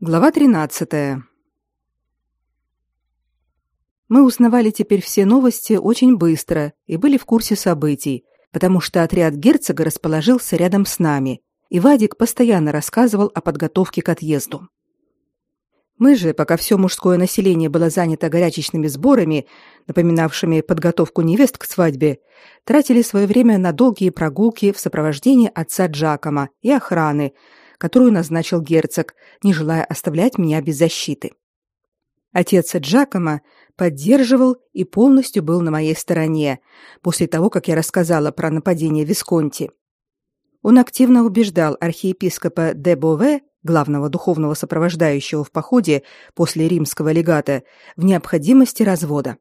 Глава 13. Мы узнавали теперь все новости очень быстро и были в курсе событий, потому что отряд герцога расположился рядом с нами, и Вадик постоянно рассказывал о подготовке к отъезду. Мы же, пока все мужское население было занято горячечными сборами, напоминавшими подготовку невест к свадьбе, тратили свое время на долгие прогулки в сопровождении отца Джакома и охраны, которую назначил герцог, не желая оставлять меня без защиты. Отец Джакома поддерживал и полностью был на моей стороне после того, как я рассказала про нападение Висконти. Он активно убеждал архиепископа де Бове, главного духовного сопровождающего в походе после римского легата, в необходимости развода.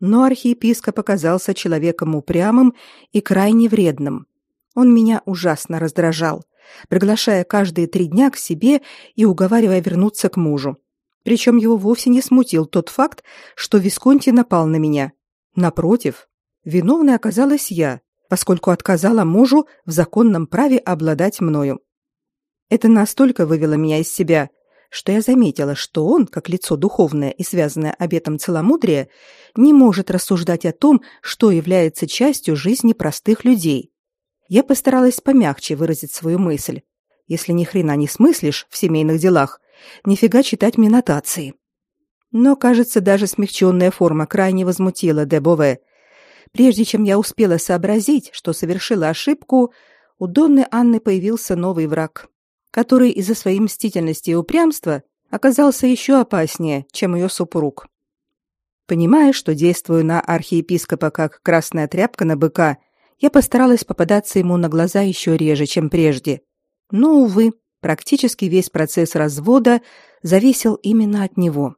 Но архиепископ оказался человеком упрямым и крайне вредным. Он меня ужасно раздражал, приглашая каждые три дня к себе и уговаривая вернуться к мужу. Причем его вовсе не смутил тот факт, что Висконти напал на меня. Напротив, виновной оказалась я, поскольку отказала мужу в законном праве обладать мною. Это настолько вывело меня из себя, что я заметила, что он, как лицо духовное и связанное обетом целомудрия, не может рассуждать о том, что является частью жизни простых людей. Я постаралась помягче выразить свою мысль. Если ни хрена не смыслишь в семейных делах, нифига читать мне нотации. Но, кажется, даже смягченная форма крайне возмутила Дебове. Прежде чем я успела сообразить, что совершила ошибку, у Донны Анны появился новый враг, который из-за своей мстительности и упрямства оказался еще опаснее, чем ее супруг. Понимая, что действую на архиепископа как красная тряпка на быка, я постаралась попадаться ему на глаза еще реже, чем прежде. Но, увы, Практически весь процесс развода зависел именно от него.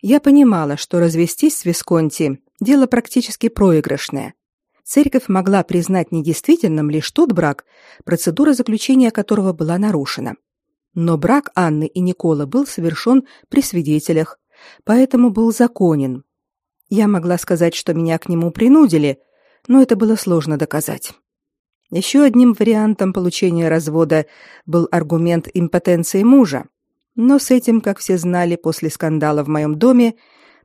Я понимала, что развестись с Висконти – дело практически проигрышное. Церковь могла признать недействительным лишь тот брак, процедура заключения которого была нарушена. Но брак Анны и Никола был совершен при свидетелях, поэтому был законен. Я могла сказать, что меня к нему принудили, но это было сложно доказать. Еще одним вариантом получения развода был аргумент импотенции мужа. Но с этим, как все знали после скандала в моем доме,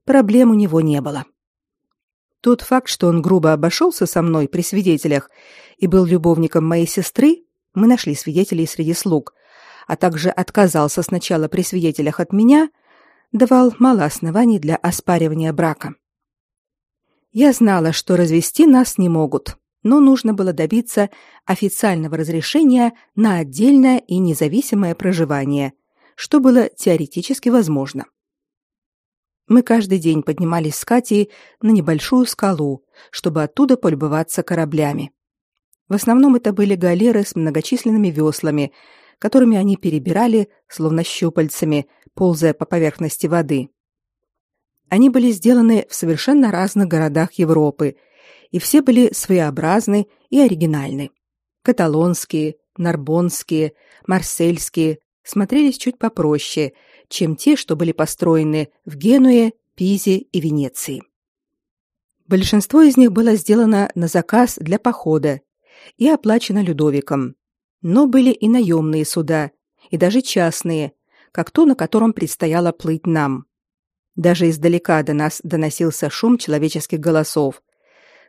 проблем у него не было. Тот факт, что он грубо обошелся со мной при свидетелях и был любовником моей сестры, мы нашли свидетелей среди слуг, а также отказался сначала при свидетелях от меня, давал мало оснований для оспаривания брака. Я знала, что развести нас не могут, но нужно было добиться официального разрешения на отдельное и независимое проживание, что было теоретически возможно. Мы каждый день поднимались с Катей на небольшую скалу, чтобы оттуда полюбоваться кораблями. В основном это были галеры с многочисленными веслами, которыми они перебирали, словно щупальцами, ползая по поверхности воды. Они были сделаны в совершенно разных городах Европы – и все были своеобразны и оригинальны. Каталонские, нарбонские, марсельские смотрелись чуть попроще, чем те, что были построены в Генуе, Пизе и Венеции. Большинство из них было сделано на заказ для похода и оплачено Людовиком. Но были и наемные суда, и даже частные, как то, на котором предстояло плыть нам. Даже издалека до нас доносился шум человеческих голосов,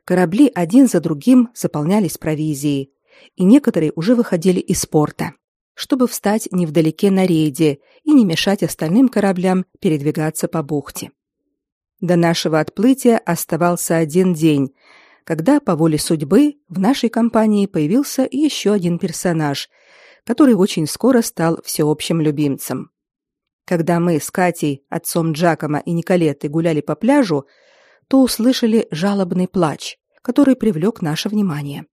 Корабли один за другим заполнялись провизией, и некоторые уже выходили из порта, чтобы встать невдалеке на рейде и не мешать остальным кораблям передвигаться по бухте. До нашего отплытия оставался один день, когда по воле судьбы в нашей компании появился еще один персонаж, который очень скоро стал всеобщим любимцем. Когда мы с Катей, отцом Джакома и Николетой гуляли по пляжу, то услышали жалобный плач который привлек наше внимание.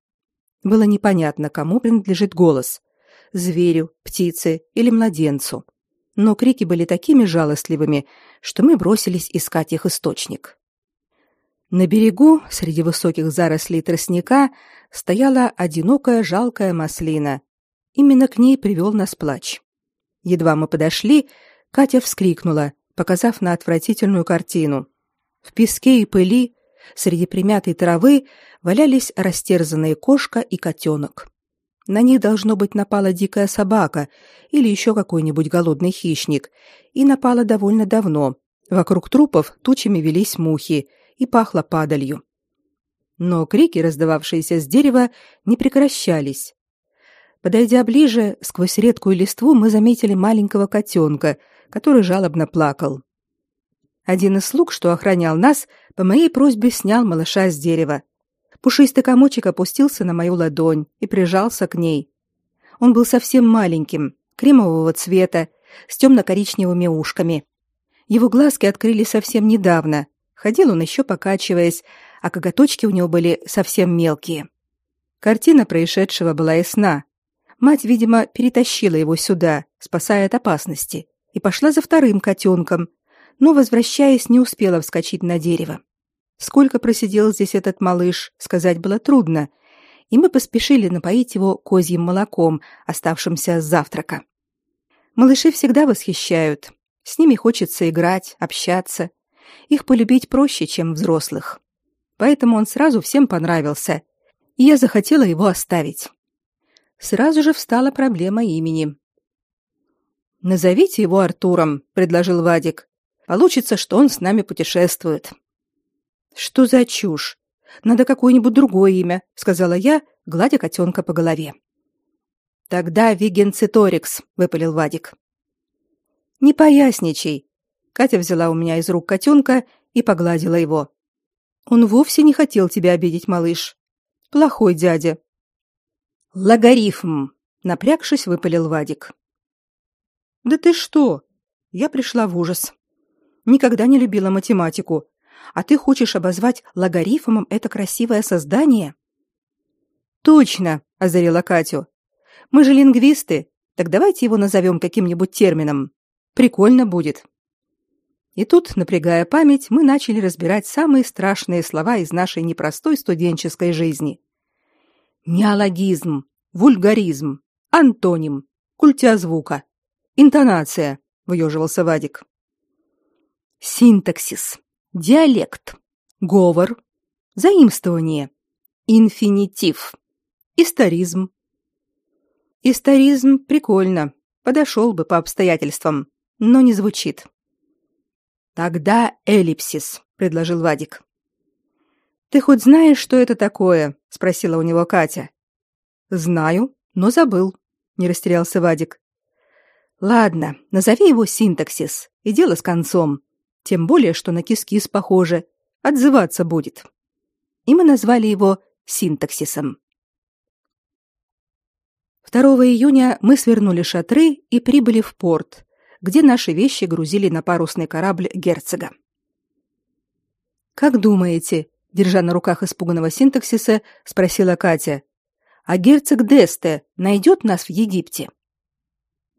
Было непонятно, кому принадлежит голос – зверю, птице или младенцу. Но крики были такими жалостливыми, что мы бросились искать их источник. На берегу, среди высоких зарослей тростника, стояла одинокая жалкая маслина. Именно к ней привел нас плач. Едва мы подошли, Катя вскрикнула, показав на отвратительную картину. В песке и пыли Среди примятой травы валялись растерзанные кошка и котенок. На них должно быть напала дикая собака или еще какой-нибудь голодный хищник, и напала довольно давно. Вокруг трупов тучами велись мухи и пахло падалью. Но крики, раздававшиеся с дерева, не прекращались. Подойдя ближе, сквозь редкую листву мы заметили маленького котенка, который жалобно плакал. Один из слуг, что охранял нас, по моей просьбе снял малыша с дерева. Пушистый комочек опустился на мою ладонь и прижался к ней. Он был совсем маленьким, кремового цвета, с темно-коричневыми ушками. Его глазки открыли совсем недавно. Ходил он еще покачиваясь, а коготочки у него были совсем мелкие. Картина происшедшего была ясна. Мать, видимо, перетащила его сюда, спасая от опасности, и пошла за вторым котенком, но, возвращаясь, не успела вскочить на дерево. Сколько просидел здесь этот малыш, сказать было трудно, и мы поспешили напоить его козьим молоком, оставшимся с завтрака. Малыши всегда восхищают. С ними хочется играть, общаться. Их полюбить проще, чем взрослых. Поэтому он сразу всем понравился, и я захотела его оставить. Сразу же встала проблема имени. «Назовите его Артуром», — предложил Вадик. «Получится, что он с нами путешествует». Что за чушь? Надо какое-нибудь другое имя, сказала я, гладя котенка по голове. Тогда Вигенциторикс, выпалил Вадик. Не поясничай. Катя взяла у меня из рук котенка и погладила его. Он вовсе не хотел тебя обидеть, малыш. Плохой дядя. Логарифм, напрягшись, выпалил Вадик. Да ты что? Я пришла в ужас. Никогда не любила математику, а ты хочешь обозвать логарифмом это красивое создание? Точно, озарила Катю. Мы же лингвисты, так давайте его назовем каким-нибудь термином. Прикольно будет. И тут, напрягая память, мы начали разбирать самые страшные слова из нашей непростой студенческой жизни. Неологизм, вульгаризм, антоним, культя звука, интонация, выеживался Вадик. Синтаксис, диалект, говор, заимствование, инфинитив, историзм. Историзм прикольно, подошел бы по обстоятельствам, но не звучит. Тогда эллипсис, предложил Вадик. Ты хоть знаешь, что это такое? спросила у него Катя. Знаю, но забыл, не растерялся Вадик. Ладно, назови его синтаксис, и дело с концом. Тем более, что на кис-кис похоже. Отзываться будет. И мы назвали его синтаксисом. 2 июня мы свернули шатры и прибыли в порт, где наши вещи грузили на парусный корабль герцога. Как думаете, держа на руках испуганного синтаксиса, спросила Катя. А герцог Десте найдет нас в Египте?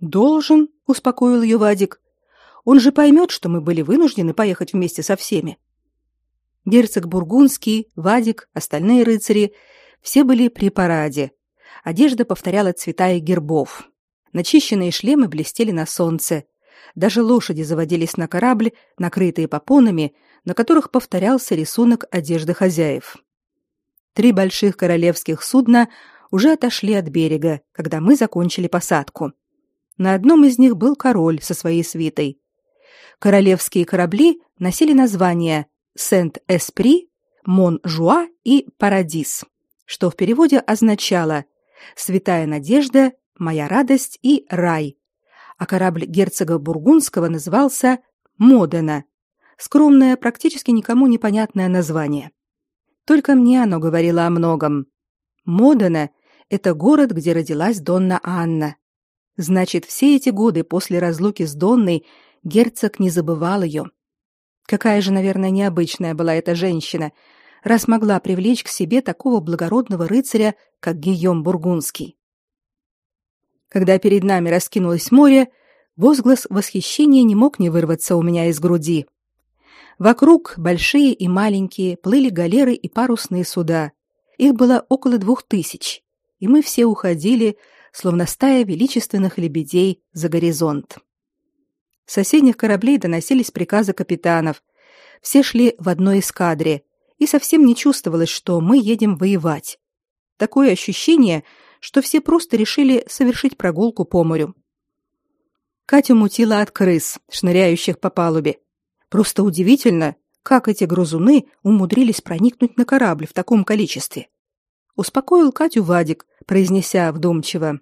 Должен, успокоил ее Вадик. Он же поймет, что мы были вынуждены поехать вместе со всеми. Герцог Бургундский, Вадик, остальные рыцари все были при параде. Одежда повторяла цвета и гербов. Начищенные шлемы блестели на солнце. Даже лошади заводились на корабль, накрытые попонами, на которых повторялся рисунок одежды хозяев. Три больших королевских судна уже отошли от берега, когда мы закончили посадку. На одном из них был король со своей свитой королевские корабли носили названия Сент-Эспри, Мон-Жуа и Парадис, что в переводе означало «Святая надежда», «Моя радость» и «Рай», а корабль герцога Бургундского назывался «Модена», скромное, практически никому непонятное название. Только мне оно говорило о многом. Модена — это город, где родилась Донна Анна. Значит, все эти годы после разлуки с Донной герцог не забывал ее. Какая же, наверное, необычная была эта женщина, раз могла привлечь к себе такого благородного рыцаря, как Гийом Бургундский. Когда перед нами раскинулось море, возглас восхищения не мог не вырваться у меня из груди. Вокруг, большие и маленькие, плыли галеры и парусные суда. Их было около двух тысяч, и мы все уходили, словно стая величественных лебедей, за горизонт. С соседних кораблей доносились приказы капитанов. Все шли в одной эскадре, и совсем не чувствовалось, что мы едем воевать. Такое ощущение, что все просто решили совершить прогулку по морю. Катю мутила от крыс, шныряющих по палубе. Просто удивительно, как эти грызуны умудрились проникнуть на корабль в таком количестве. Успокоил Катю Вадик, произнеся вдумчиво: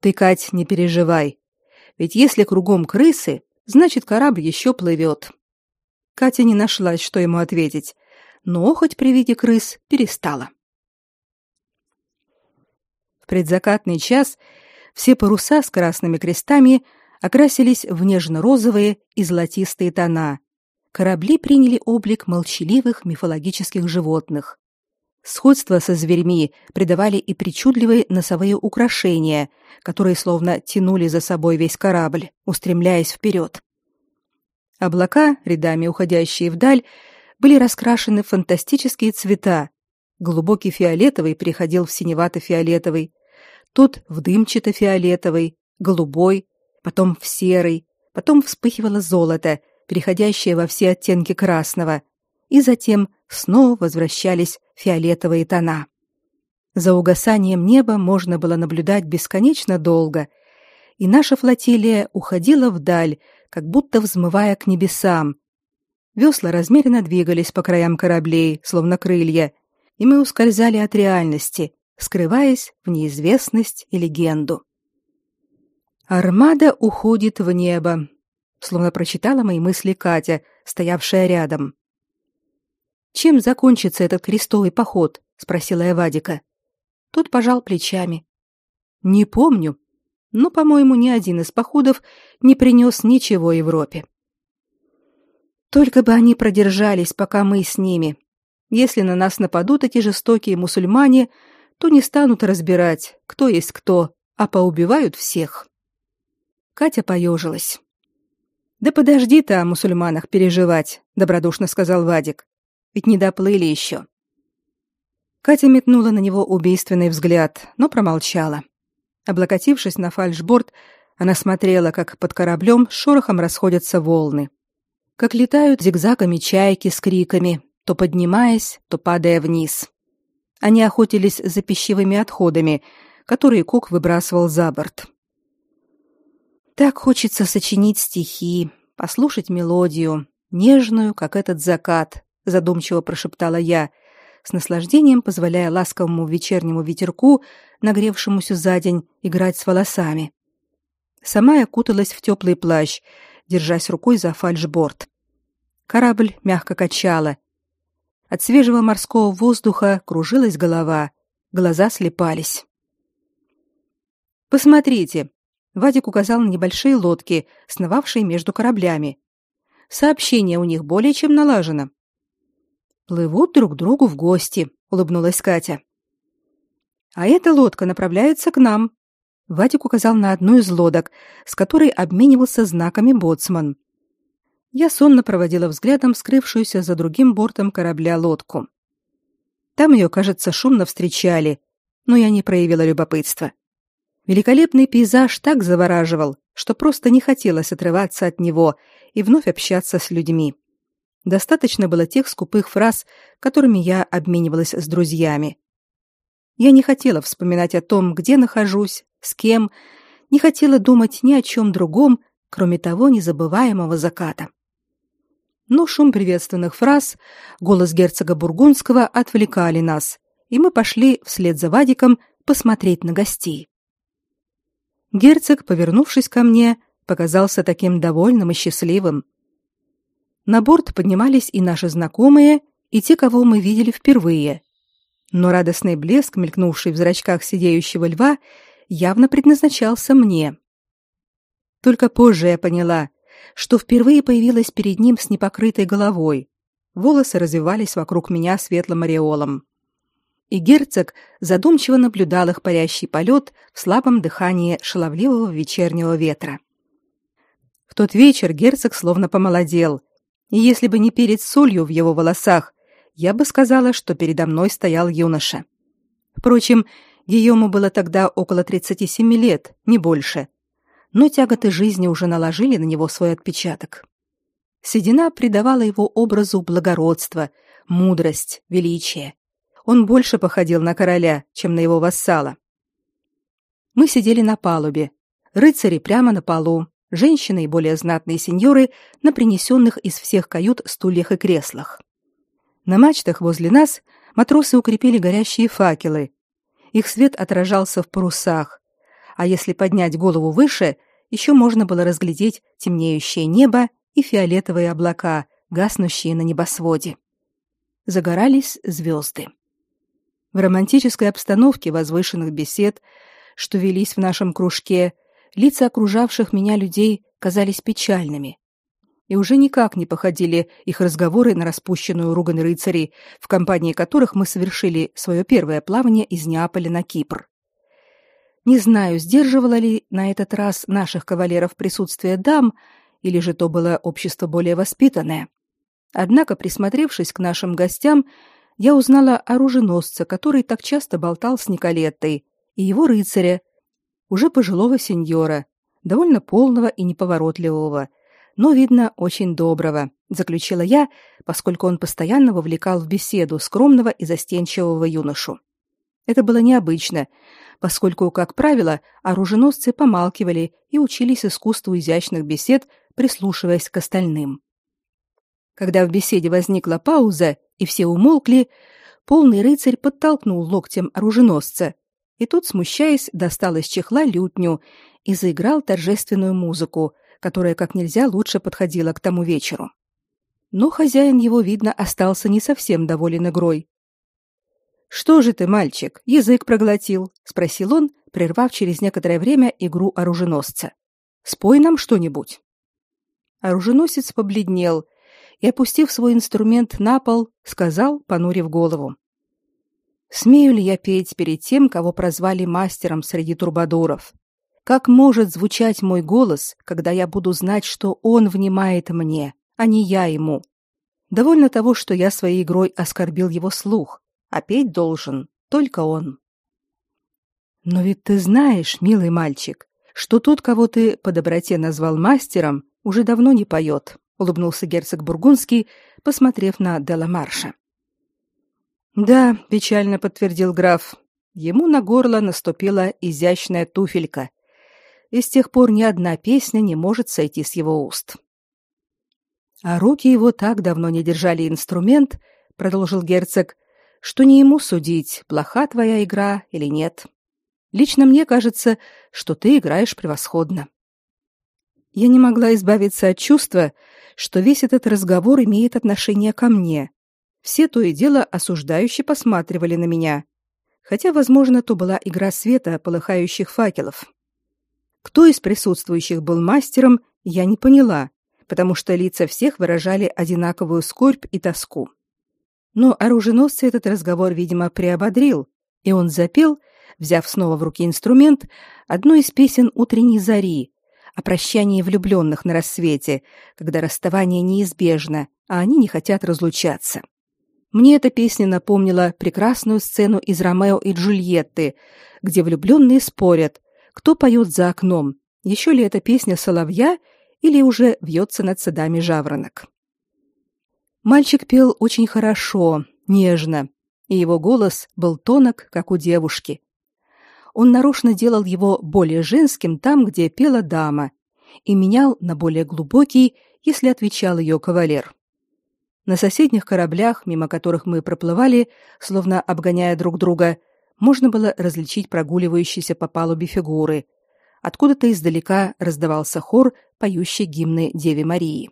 "Ты, Кать, не переживай. Ведь если кругом крысы, значит, корабль еще плывет». Катя не нашлась, что ему ответить, но хоть при виде крыс перестала. В предзакатный час все паруса с красными крестами окрасились в нежно-розовые и золотистые тона. Корабли приняли облик молчаливых мифологических животных. Сходство со зверьми придавали и причудливые носовые украшения, которые словно тянули за собой весь корабль, устремляясь вперед. Облака, рядами уходящие вдаль, были раскрашены в фантастические цвета. Глубокий фиолетовый переходил в синевато-фиолетовый, тот в дымчато-фиолетовый, голубой, потом в серый, потом вспыхивало золото, переходящее во все оттенки красного, и затем снова возвращались фиолетовые тона. За угасанием неба можно было наблюдать бесконечно долго, и наша флотилия уходила вдаль, как будто взмывая к небесам, Весла размеренно двигались по краям кораблей, словно крылья, и мы ускользали от реальности, скрываясь в неизвестность и легенду. Армада уходит в небо, словно прочитала мои мысли Катя, стоявшая рядом. Чем закончится этот крестовый поход? спросила я. Тот пожал плечами. Не помню, но, по-моему, ни один из походов не принес ничего Европе. Только бы они продержались, пока мы с ними. Если на нас нападут эти жестокие мусульмане, то не станут разбирать, кто есть кто, а поубивают всех. Катя поежилась. Да подожди ты о мусульманах переживать, добродушно сказал Вадик. Ведь не доплыли еще. Катя метнула на него убийственный взгляд, но промолчала. Облокотившись на фальшборд, она смотрела, как под кораблем шорохом расходятся волны как летают зигзагами чайки с криками, то поднимаясь, то падая вниз. Они охотились за пищевыми отходами, которые Кук выбрасывал за борт. Так хочется сочинить стихи, послушать мелодию, нежную, как этот закат, задумчиво прошептала я, с наслаждением позволяя ласковому вечернему ветерку, нагревшемуся за день, играть с волосами. Сама я куталась в теплый плащ, держась рукой за фальшборд. Корабль мягко качало. От свежего морского воздуха кружилась голова, глаза слепались. Посмотрите, Вадик указал на небольшие лодки, сновавшие между кораблями. Сообщение у них более чем налажено. Плывут друг другу в гости, улыбнулась Катя. А эта лодка направляется к нам. Вадик указал на одну из лодок, с которой обменивался знаками боцман. Я сонно проводила взглядом скрывшуюся за другим бортом корабля лодку. Там ее, кажется, шумно встречали, но я не проявила любопытства. Великолепный пейзаж так завораживал, что просто не хотелось отрываться от него и вновь общаться с людьми. Достаточно было тех скупых фраз, которыми я обменивалась с друзьями. Я не хотела вспоминать о том, где нахожусь, с кем, не хотела думать ни о чем другом, кроме того незабываемого заката. Но шум приветственных фраз, голос герцога бургундского отвлекали нас, и мы пошли вслед за Вадиком посмотреть на гостей. Герцог, повернувшись ко мне, показался таким довольным и счастливым. На борт поднимались и наши знакомые, и те, кого мы видели впервые. Но радостный блеск, мелькнувший в зрачках сидеющего льва, явно предназначался мне. Только позже я поняла, что впервые появилась перед ним с непокрытой головой. Волосы развивались вокруг меня светлым ореолом. И герцог задумчиво наблюдал их парящий полет в слабом дыхании шаловливого вечернего ветра. В тот вечер герцог словно помолодел, и если бы не перед солью в его волосах, я бы сказала, что передо мной стоял юноша. Впрочем, Гийому было тогда около 37 лет, не больше, но тяготы жизни уже наложили на него свой отпечаток. Седина придавала его образу благородства, мудрость, величия. Он больше походил на короля, чем на его вассала. Мы сидели на палубе, рыцари прямо на полу, женщины и более знатные сеньоры на принесенных из всех кают стульях и креслах. На мачтах возле нас матросы укрепили горящие факелы. Их свет отражался в парусах, а если поднять голову выше, еще можно было разглядеть темнеющее небо и фиолетовые облака, гаснущие на небосводе. Загорались звезды. В романтической обстановке возвышенных бесед, что велись в нашем кружке, лица окружавших меня людей казались печальными. И уже никак не походили их разговоры на распущенную ругань рыцарей, в компании которых мы совершили свое первое плавание из Неаполя на Кипр. Не знаю, сдерживало ли на этот раз наших кавалеров присутствие дам, или же то было общество более воспитанное. Однако, присмотревшись к нашим гостям, я узнала оруженосца, который так часто болтал с Николеттой, и его рыцаря, уже пожилого сеньора, довольно полного и неповоротливого, но, видно, очень доброго, заключила я, поскольку он постоянно вовлекал в беседу скромного и застенчивого юношу. Это было необычно, поскольку, как правило, оруженосцы помалкивали и учились искусству изящных бесед, прислушиваясь к остальным. Когда в беседе возникла пауза и все умолкли, полный рыцарь подтолкнул локтем оруженосца, и тут, смущаясь, достал из чехла лютню и заиграл торжественную музыку, которая как нельзя лучше подходила к тому вечеру. Но хозяин его, видно, остался не совсем доволен игрой. «Что же ты, мальчик, язык проглотил?» — спросил он, прервав через некоторое время игру оруженосца. «Спой нам что-нибудь». Оруженосец побледнел и, опустив свой инструмент на пол, сказал, понурив голову. Смею ли я петь перед тем, кого прозвали мастером среди турбадоров? Как может звучать мой голос, когда я буду знать, что он внимает мне, а не я ему? Довольно того, что я своей игрой оскорбил его слух, а петь должен только он. Но ведь ты знаешь, милый мальчик, что тот, кого ты по доброте назвал мастером, уже давно не поет, улыбнулся герцог Бургундский, посмотрев на Деламарша. Да, печально подтвердил граф. Ему на горло наступила изящная туфелька. И с тех пор ни одна песня не может сойти с его уст. А руки его так давно не держали инструмент, продолжил герцог, что не ему судить, плоха твоя игра или нет. Лично мне кажется, что ты играешь превосходно. Я не могла избавиться от чувства, что весь этот разговор имеет отношение ко мне, все то и дело осуждающе посматривали на меня, хотя, возможно, то была игра света полыхающих факелов. Кто из присутствующих был мастером, я не поняла, потому что лица всех выражали одинаковую скорбь и тоску. Но оруженосца этот разговор, видимо, приободрил, и он запел, взяв снова в руки инструмент, одну из песен утренней зари о прощании влюбленных на рассвете, когда расставание неизбежно, а они не хотят разлучаться. Мне эта песня напомнила прекрасную сцену из Ромео и Джульетты, где влюбленные спорят, кто поет за окном, еще ли это песня соловья или уже вьется над садами жаворонок. Мальчик пел очень хорошо, нежно, и его голос был тонок, как у девушки. Он нарочно делал его более женским там, где пела дама, и менял на более глубокий, если отвечал ее кавалер. На соседних кораблях, мимо которых мы проплывали, словно обгоняя друг друга, можно было различить прогуливающиеся по палубе фигуры. Откуда-то издалека раздавался хор, поющий гимны Деве Марии.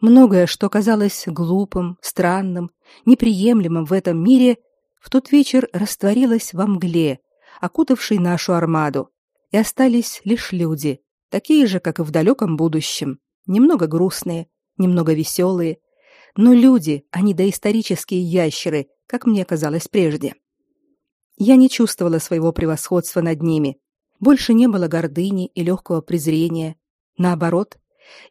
Многое, что казалось глупым, странным, неприемлемым в этом мире, в тот вечер растворилось во мгле, окутавшей нашу армаду, и остались лишь люди, такие же, как и в далеком будущем, немного грустные, немного веселые, но люди, не доисторические ящеры, как мне казалось прежде. Я не чувствовала своего превосходства над ними. Больше не было гордыни и легкого презрения. Наоборот,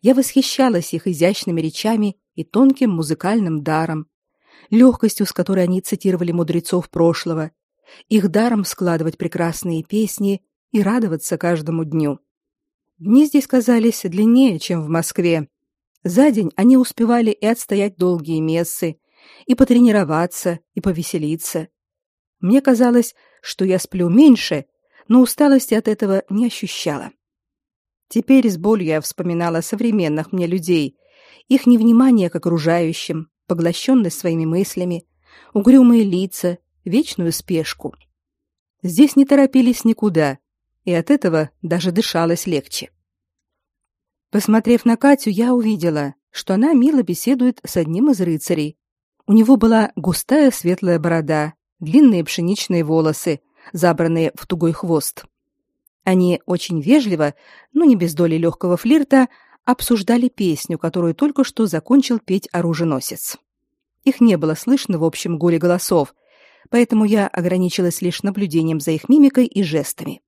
я восхищалась их изящными речами и тонким музыкальным даром, легкостью, с которой они цитировали мудрецов прошлого, их даром складывать прекрасные песни и радоваться каждому дню. Дни здесь казались длиннее, чем в Москве, за день они успевали и отстоять долгие мессы, и потренироваться, и повеселиться. Мне казалось, что я сплю меньше, но усталости от этого не ощущала. Теперь с болью я вспоминала современных мне людей, их невнимание к окружающим, поглощенность своими мыслями, угрюмые лица, вечную спешку. Здесь не торопились никуда, и от этого даже дышалось легче. Посмотрев на Катю, я увидела, что она мило беседует с одним из рыцарей. У него была густая светлая борода, длинные пшеничные волосы, забранные в тугой хвост. Они очень вежливо, но не без доли легкого флирта, обсуждали песню, которую только что закончил петь оруженосец. Их не было слышно в общем гуле голосов, поэтому я ограничилась лишь наблюдением за их мимикой и жестами.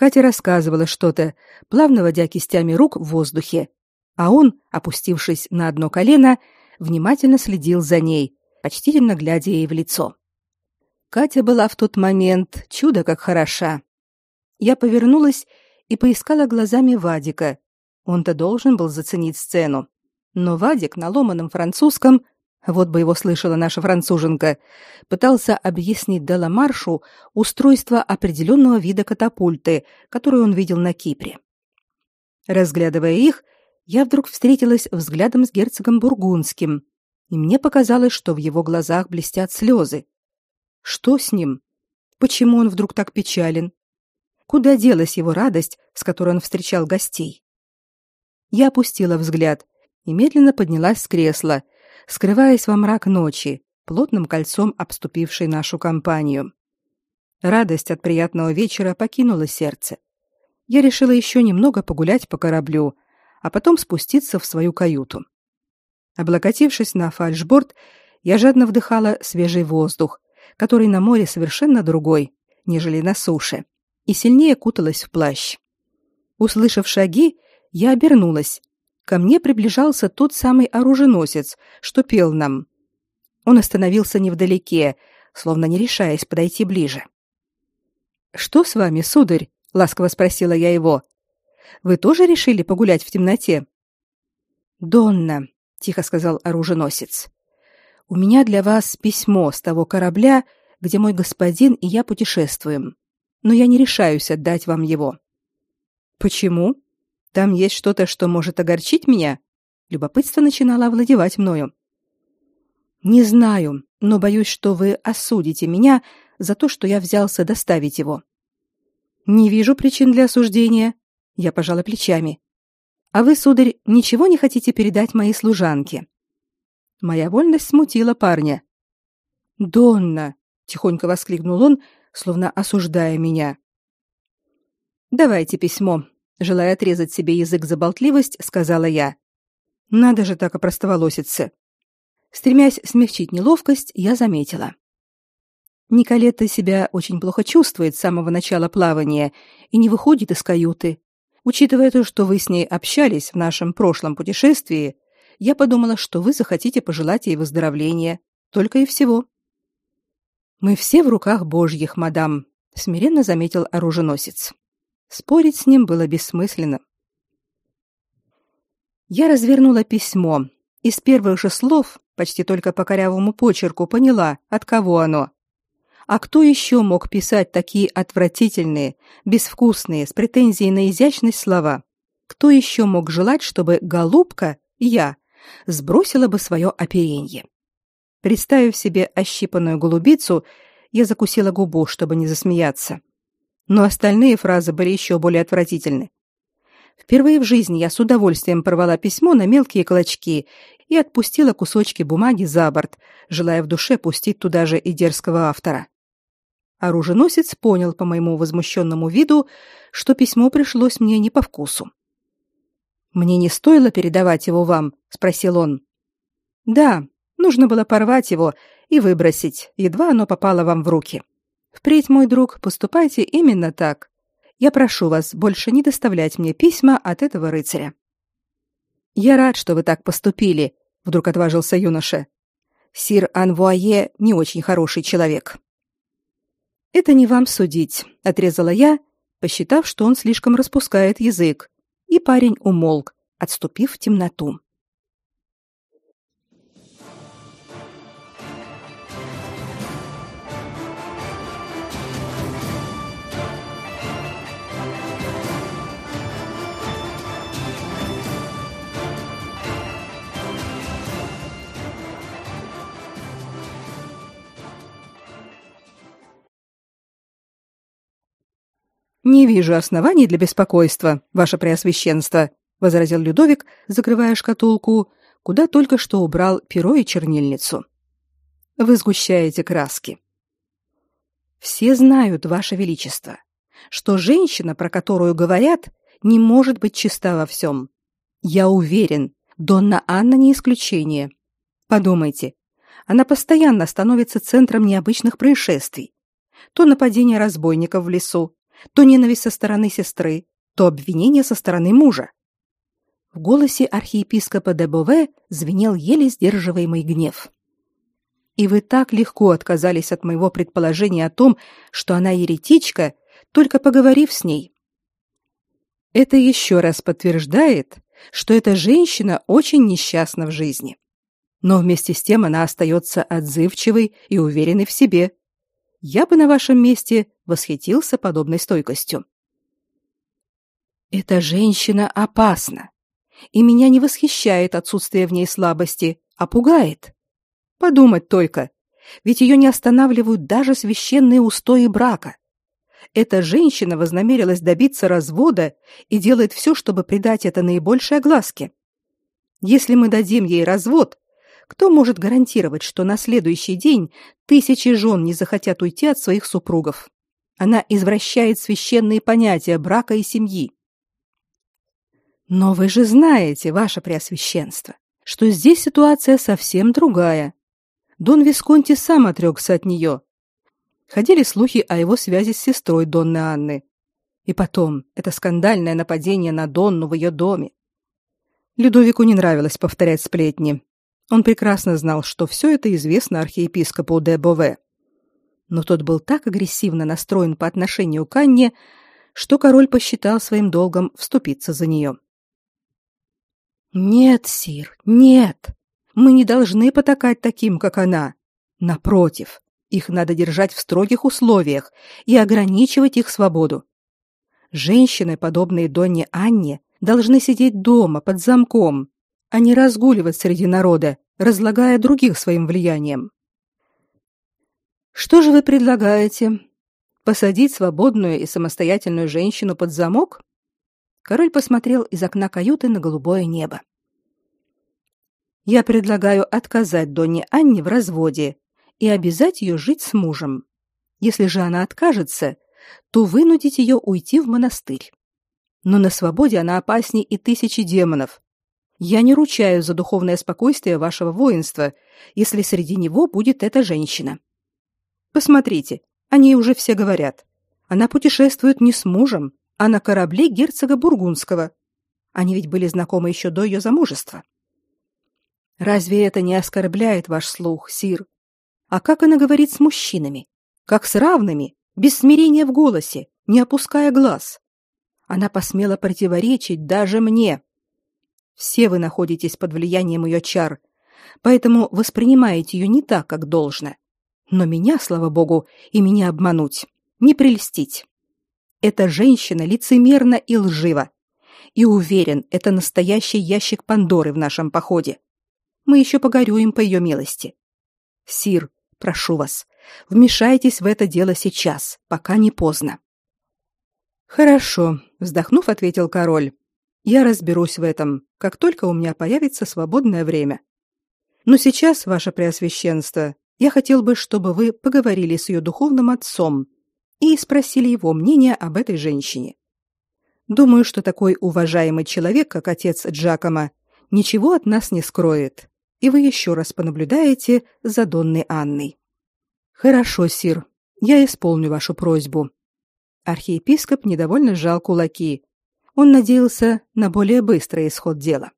Катя рассказывала что-то, плавно водя кистями рук в воздухе, а он, опустившись на одно колено, внимательно следил за ней, почтительно глядя ей в лицо. Катя была в тот момент чудо как хороша. Я повернулась и поискала глазами Вадика. Он-то должен был заценить сцену. Но Вадик на ломаном французском вот бы его слышала наша француженка, пытался объяснить Деламаршу устройство определенного вида катапульты, которую он видел на Кипре. Разглядывая их, я вдруг встретилась взглядом с герцогом Бургундским, и мне показалось, что в его глазах блестят слезы. Что с ним? Почему он вдруг так печален? Куда делась его радость, с которой он встречал гостей? Я опустила взгляд и медленно поднялась с кресла, скрываясь во мрак ночи, плотным кольцом обступившей нашу компанию. Радость от приятного вечера покинула сердце. Я решила еще немного погулять по кораблю, а потом спуститься в свою каюту. Облокотившись на фальшборд, я жадно вдыхала свежий воздух, который на море совершенно другой, нежели на суше, и сильнее куталась в плащ. Услышав шаги, я обернулась ко мне приближался тот самый оруженосец, что пел нам. Он остановился невдалеке, словно не решаясь подойти ближе. Что с вами, сударь? ласково спросила я его. Вы тоже решили погулять в темноте? Донна, тихо сказал оруженосец. У меня для вас письмо с того корабля, где мой господин и я путешествуем. Но я не решаюсь отдать вам его. Почему? Там есть что-то, что может огорчить меня? Любопытство начинало овладевать мною. Не знаю, но боюсь, что вы осудите меня за то, что я взялся доставить его. Не вижу причин для осуждения, я пожала плечами. А вы, сударь, ничего не хотите передать моей служанке? Моя вольность смутила парня. Донна, тихонько воскликнул он, словно осуждая меня. Давайте письмо, Желая отрезать себе язык за болтливость, сказала я. Надо же так опростоволоситься. Стремясь смягчить неловкость, я заметила. Николетта себя очень плохо чувствует с самого начала плавания и не выходит из каюты. Учитывая то, что вы с ней общались в нашем прошлом путешествии, я подумала, что вы захотите пожелать ей выздоровления. Только и всего. Мы все в руках Божьих, мадам, смиренно заметил оруженосец. Спорить с ним было бессмысленно. Я развернула письмо, и с первых же слов, почти только по корявому почерку, поняла, от кого оно. А кто еще мог писать такие отвратительные, безвкусные, с претензией на изящность слова? Кто еще мог желать, чтобы голубка, я, сбросила бы свое оперенье? Представив себе ощипанную голубицу, я закусила губу, чтобы не засмеяться но остальные фразы были еще более отвратительны. Впервые в жизни я с удовольствием порвала письмо на мелкие клочки и отпустила кусочки бумаги за борт, желая в душе пустить туда же и дерзкого автора. Оруженосец понял по моему возмущенному виду, что письмо пришлось мне не по вкусу. Мне не стоило передавать его вам, спросил он. Да, нужно было порвать его и выбросить, едва оно попало вам в руки. Впредь, мой друг, поступайте именно так. Я прошу вас больше не доставлять мне письма от этого рыцаря. Я рад, что вы так поступили, вдруг отважился юноша. Сир Анвуае не очень хороший человек. Это не вам судить, отрезала я, посчитав, что он слишком распускает язык, и парень умолк, отступив в темноту. Не вижу оснований для беспокойства, ваше преосвященство, возразил Людовик, закрывая шкатулку, куда только что убрал перо и чернильницу. Вы сгущаете краски. Все знают, ваше величество, что женщина, про которую говорят, не может быть чиста во всем. Я уверен, Донна Анна не исключение. Подумайте, она постоянно становится центром необычных происшествий. То нападение разбойников в лесу, то ненависть со стороны сестры, то обвинение со стороны мужа. В голосе архиепископа де Бове звенел еле сдерживаемый гнев. И вы так легко отказались от моего предположения о том, что она еретичка, только поговорив с ней. Это еще раз подтверждает, что эта женщина очень несчастна в жизни. Но вместе с тем она остается отзывчивой и уверенной в себе. Я бы на вашем месте восхитился подобной стойкостью. Эта женщина опасна, и меня не восхищает отсутствие в ней слабости, а пугает. Подумать только, ведь ее не останавливают даже священные устои брака. Эта женщина вознамерилась добиться развода и делает все, чтобы придать это наибольшей огласке. Если мы дадим ей развод, кто может гарантировать, что на следующий день тысячи жен не захотят уйти от своих супругов? Она извращает священные понятия брака и семьи. Но вы же знаете, ваше преосвященство, что здесь ситуация совсем другая. Дон Висконти сам отрекся от нее. Ходили слухи о его связи с сестрой Донны Анны. И потом, это скандальное нападение на Донну в ее доме. Людовику не нравилось повторять сплетни, он прекрасно знал, что все это известно архиепископу де Бове. Но тот был так агрессивно настроен по отношению к Анне, что король посчитал своим долгом вступиться за нее. «Нет, сир, нет. Мы не должны потакать таким, как она. Напротив, их надо держать в строгих условиях и ограничивать их свободу. Женщины, подобные Донне Анне, должны сидеть дома под замком, а не разгуливать среди народа, разлагая других своим влиянием. Что же вы предлагаете? Посадить свободную и самостоятельную женщину под замок? Король посмотрел из окна каюты на голубое небо. Я предлагаю отказать Донне Анне в разводе и обязать ее жить с мужем. Если же она откажется, то вынудить ее уйти в монастырь. Но на свободе она опаснее и тысячи демонов, я не ручаюсь за духовное спокойствие вашего воинства, если среди него будет эта женщина. Посмотрите, они уже все говорят. Она путешествует не с мужем, а на корабле герцога Бургундского. Они ведь были знакомы еще до ее замужества. Разве это не оскорбляет ваш слух, сир? А как она говорит с мужчинами? Как с равными, без смирения в голосе, не опуская глаз? Она посмела противоречить даже мне. Все вы находитесь под влиянием ее чар, поэтому воспринимаете ее не так, как должно. Но меня, слава богу, и меня обмануть, не прельстить. Эта женщина лицемерна и лжива. И уверен, это настоящий ящик Пандоры в нашем походе. Мы еще погорюем по ее милости. Сир, прошу вас, вмешайтесь в это дело сейчас, пока не поздно. Хорошо, вздохнув, ответил король. Я разберусь в этом, как только у меня появится свободное время. Но сейчас, ваше преосвященство, я хотел бы, чтобы вы поговорили с ее духовным отцом и спросили его мнение об этой женщине. Думаю, что такой уважаемый человек, как отец Джакома, ничего от нас не скроет, и вы еще раз понаблюдаете за Донной Анной. Хорошо, сир, я исполню вашу просьбу. Архиепископ недовольно сжал кулаки, он надеялся на более быстрый исход дела.